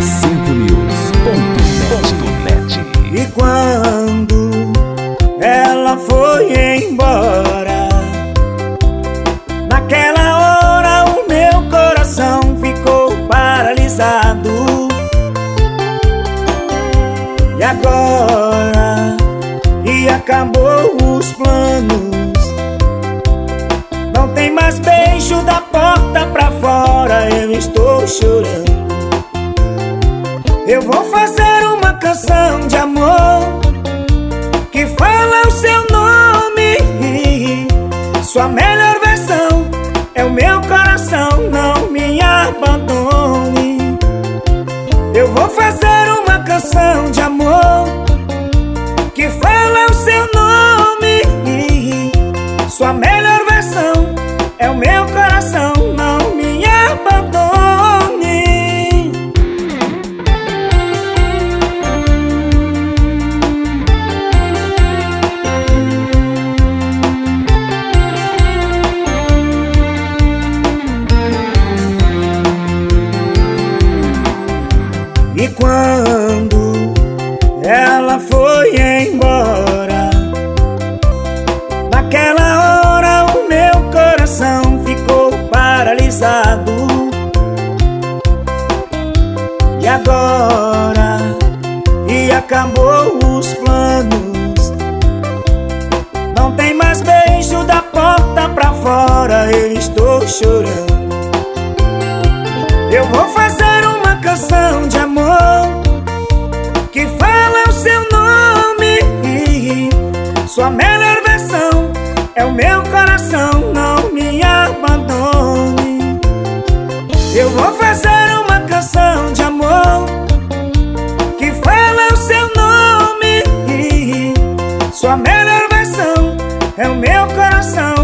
acentonews.net E quando ela foi embora, naquela hora o meu coração ficou paralisado. E agora, e acabou os planos. Não tem mais beijo da porta pra fora, eu estou chorando. Eu vou fazer uma canção de amor que fala o seu nome. Sua melhor versão é o meu coração, não me abandone. Eu vou fazer uma canção de amor que fala o seu nome. Sua melhor versão é o meu agora, e acabou os planos. Não tem mais beijo da porta pra fora, eu estou chorando. Eu vou fazer uma canção de amor que fala o seu nome. Sua melhor Sua melhor versão é o meu coração,